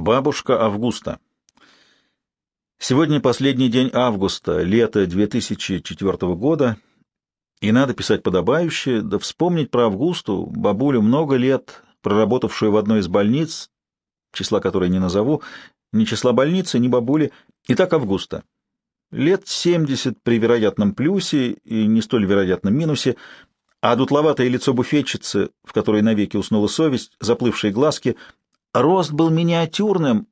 Бабушка Августа. Сегодня последний день августа, лето 2004 года, и надо писать подобающе, да вспомнить про Августу, бабулю много лет, проработавшую в одной из больниц, числа которой не назову, ни числа больницы, ни бабули, и так Августа. Лет 70 при вероятном плюсе и не столь вероятном минусе, а дутловатое лицо буфетчицы, в которой навеки уснула совесть, заплывшие глазки — Рост был миниатюрным,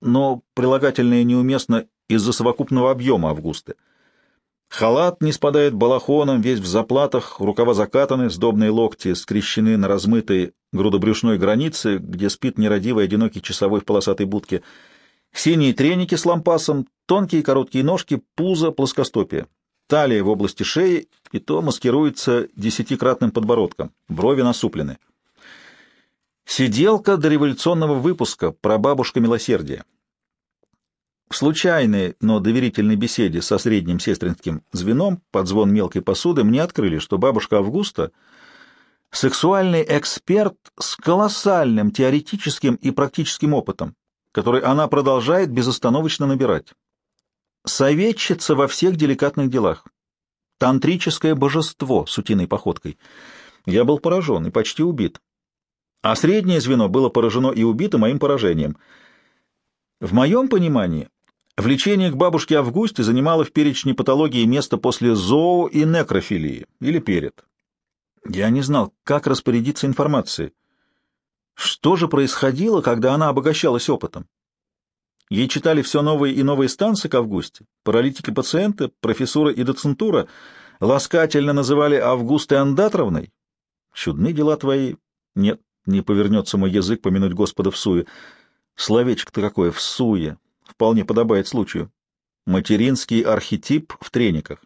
но прилагательное неуместно из-за совокупного объема Августы. Халат не спадает балахоном, весь в заплатах, рукава закатаны, сдобные локти скрещены на размытой грудобрюшной границе, где спит нерадивый одинокий часовой в полосатой будке. Синие треники с лампасом, тонкие короткие ножки, пузо, плоскостопие. Талия в области шеи, и то маскируется десятикратным подбородком, брови насуплены. Сиделка до революционного выпуска про бабушка милосердия. В случайной, но доверительной беседе со средним сестринским звеном под звон мелкой посуды мне открыли, что бабушка Августа — сексуальный эксперт с колоссальным теоретическим и практическим опытом, который она продолжает безостановочно набирать. Советчица во всех деликатных делах. Тантрическое божество с утиной походкой. Я был поражен и почти убит а среднее звено было поражено и убито моим поражением. В моем понимании, влечение к бабушке Августе занимало в перечне патологии место после зоо и некрофилии, или перед. Я не знал, как распорядиться информацией. Что же происходило, когда она обогащалась опытом? Ей читали все новые и новые станции к Августе, паралитики пациента, профессура и доцентура, ласкательно называли Августой Андатровной. Чудны дела твои. Нет, не повернется мой язык помянуть Господа в суе. Словечко-то какое, в суе, вполне подобает случаю. Материнский архетип в трениках.